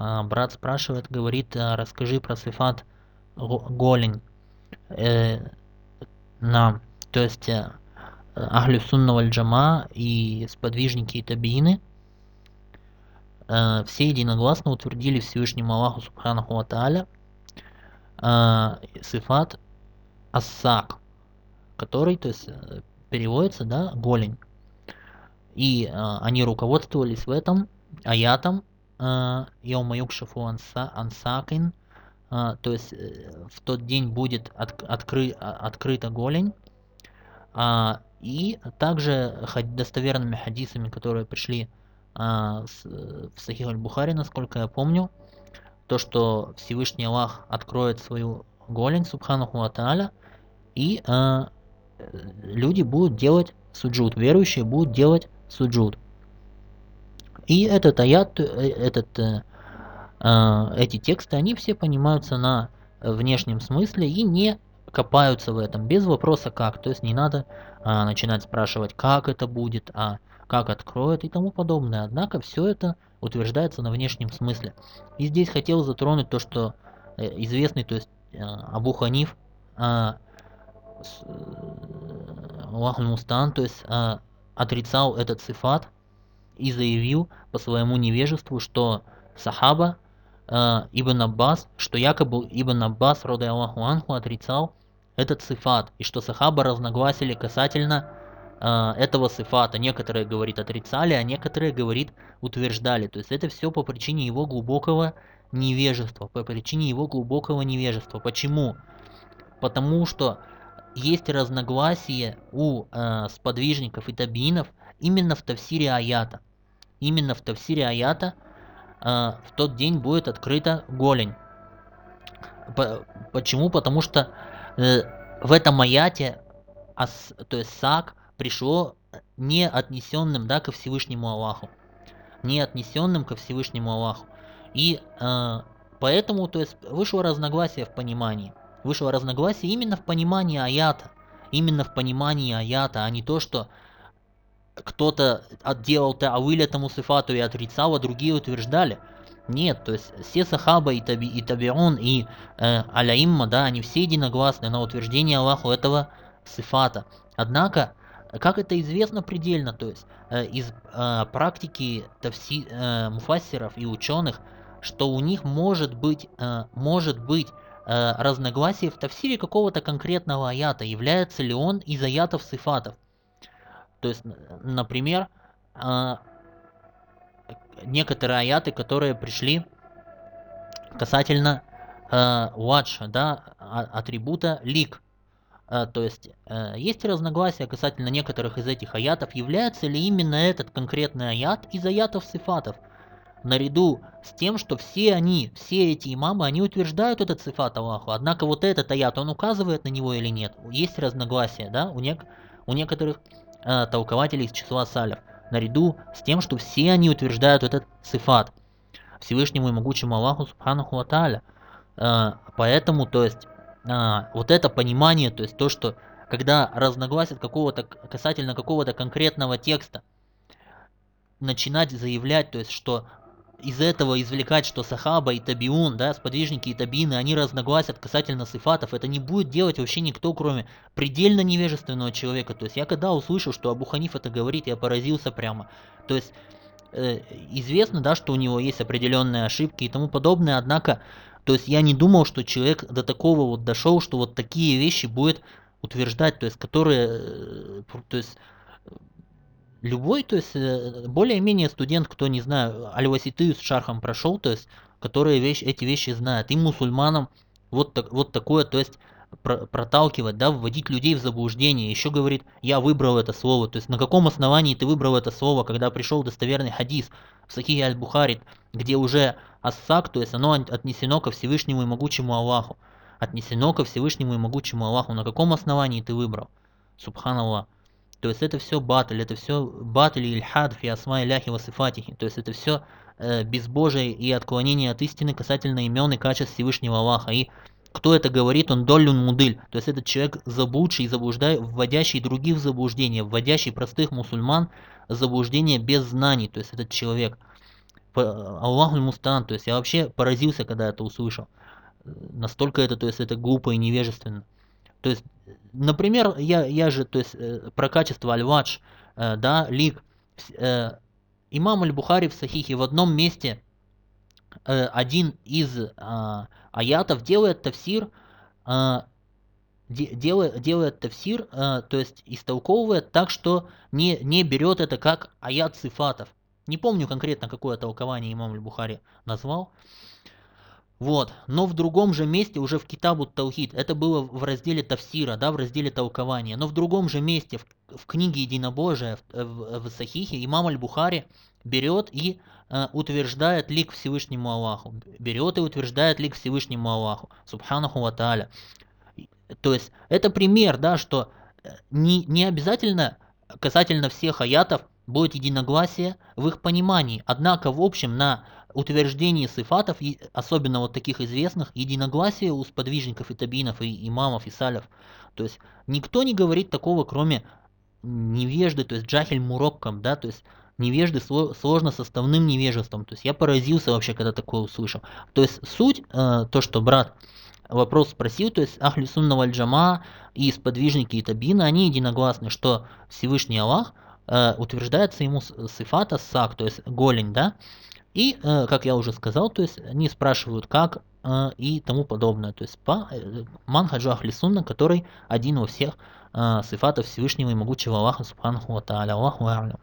А, брат спрашивает, говорит, а, расскажи про сифат голень. Э, на, то есть э, Ахлю Сунна Джама и сподвижники и табиины э, все единогласно утвердили Всевышнему Аллаху Субханаху Ва Тааля сифат ассак, который, то есть переводится, да, голень. И они руководствовались в этом аятом Йома Юкшафу Ансакин, то есть в тот день будет от, откры, открыта голень, а, и также достоверными хадисами, которые пришли а, в Сахих аль-Бухари, насколько я помню, то, что Всевышний Аллах откроет свою голень, Субханаху Ата'аля, и а, люди будут делать суджуд, верующие будут делать суджуд. И этот аят, э, этот, э, эти тексты, они все понимаются на внешнем смысле и не копаются в этом без вопроса как. То есть не надо а, начинать спрашивать, как это будет, а как откроет и тому подобное. Однако все это утверждается на внешнем смысле. И здесь хотел затронуть то, что э, известный, то есть э, Абу Ханиф, а, Аллаху Мустан, то есть а, отрицал этот цифат и заявил по своему невежеству, что сахаба Ибн Аббас, что якобы Ибн Аббас, рода Аллаху Анху, отрицал этот сифат, и что сахаба разногласили касательно э, этого сифата. Некоторые, говорит, отрицали, а некоторые, говорит, утверждали. То есть это все по причине его глубокого невежества, по причине его глубокого невежества. Почему? Потому что есть разногласие у э, сподвижников и табиинов именно в тавсире аята. Именно в тавсире аята э, в тот день будет открыта голень. Почему? Потому что Э, в этом аяте, ас, то есть сак, пришло не отнесенным да, ко Всевышнему Аллаху. Не отнесенным ко Всевышнему Аллаху. И э, поэтому то есть, вышло разногласие в понимании. Вышло разногласие именно в понимании аята. Именно в понимании аята, а не то, что кто-то отделал таавиль этому сифату и отрицал, а другие утверждали. Нет, то есть все сахаба и, таби, и табион и э, аляимма, да, они все единогласны на утверждение Аллаху этого сифата. Однако, как это известно предельно, то есть э, из э, практики тавси, э, муфассеров и ученых, что у них может быть, э, может быть э, разногласие в тавсире какого-то конкретного аята, является ли он из аятов сифатов. То есть, например, э, некоторые аяты, которые пришли касательно э, вадша, да, а, атрибута лик. То есть э, есть разногласия касательно некоторых из этих аятов, является ли именно этот конкретный аят из аятов сифатов. Наряду с тем, что все они, все эти имамы, они утверждают этот сифат Аллаху. Однако вот этот аят, он указывает на него или нет? Есть разногласия, да, у, нек у некоторых э, толкователей из числа салев наряду с тем, что все они утверждают этот сифат Всевышнему и могучему Аллаху Субханаху Ва э, Поэтому, то есть, э, вот это понимание, то есть то, что когда разногласят какого-то касательно какого-то конкретного текста, начинать заявлять, то есть, что из этого извлекать, что Сахаба и Табиун, да, сподвижники и Табины, они разногласят касательно сифатов, это не будет делать вообще никто, кроме предельно невежественного человека. То есть я когда услышал, что Абу Ханиф это говорит, я поразился прямо. То есть э, известно, да, что у него есть определенные ошибки и тому подобное, однако, то есть я не думал, что человек до такого вот дошел, что вот такие вещи будет утверждать, то есть которые, э, то есть любой, то есть э, более-менее студент, кто, не знаю, Аль-Васитыю с шархом прошел, то есть, которые вещь, эти вещи знают, и мусульманам вот, так, вот такое, то есть, про, проталкивать, да, вводить людей в заблуждение. Еще говорит, я выбрал это слово. То есть на каком основании ты выбрал это слово, когда пришел достоверный хадис в Сахихе Аль-Бухари, где уже ассак, то есть оно отнесено ко Всевышнему и могучему Аллаху. Отнесено ко Всевышнему и могучему Аллаху. На каком основании ты выбрал? Субханаллах. То есть это все батль, это все батль ильхад фи асма иляхи васифатихи. То есть это все э, безбожие и отклонение от истины касательно имен и качеств Всевышнего Аллаха. И кто это говорит, он доллюн мудыль. То есть этот человек заблудший, заблуждай, вводящий других в заблуждение, вводящий простых мусульман в заблуждение без знаний. То есть этот человек. Аллаху мустан, то есть я вообще поразился, когда это услышал. Настолько это, то есть это глупо и невежественно. То есть, например, я, я же, то есть про качество аль-вадж, да, лик, имам аль-Бухари в Сахихе в одном месте один из аятов делает тавсир, делает, делает тавсир, то есть истолковывает так, что не, не берет это как аят сифатов. Не помню конкретно, какое толкование имам Аль-Бухари назвал. Вот. Но в другом же месте, уже в Китабу Таухид, это было в разделе Тавсира, да, в разделе толкования, но в другом же месте, в, в книге Единобожия, в, в, в Сахихе, имам Аль-Бухари берет и э, утверждает лик Всевышнему Аллаху. Берет и утверждает лик Всевышнему Аллаху. Субханаху ва тааля. То есть это пример, да, что э, не, не обязательно касательно всех аятов будет единогласие в их понимании. Однако в общем на утверждении сифатов, особенно вот таких известных, единогласие у сподвижников и табинов, и имамов, и салев. То есть никто не говорит такого, кроме невежды, то есть джахель муроккам, да, то есть невежды сложно составным невежеством. То есть я поразился вообще, когда такое услышал. То есть суть, э, то, что брат вопрос спросил, то есть Ахли Сунна Валь Джама и сподвижники и Табина, они единогласны, что Всевышний Аллах э, утверждается ему сифата сак, то есть голень, да, и, э, как я уже сказал, то есть они спрашивают, как э, и тому подобное, то есть по э, манхаджу Ахли Сунна, который один во всех сифатов Всевышнего и могучего Аллаха Субханаху Ва Аллаху А'алям.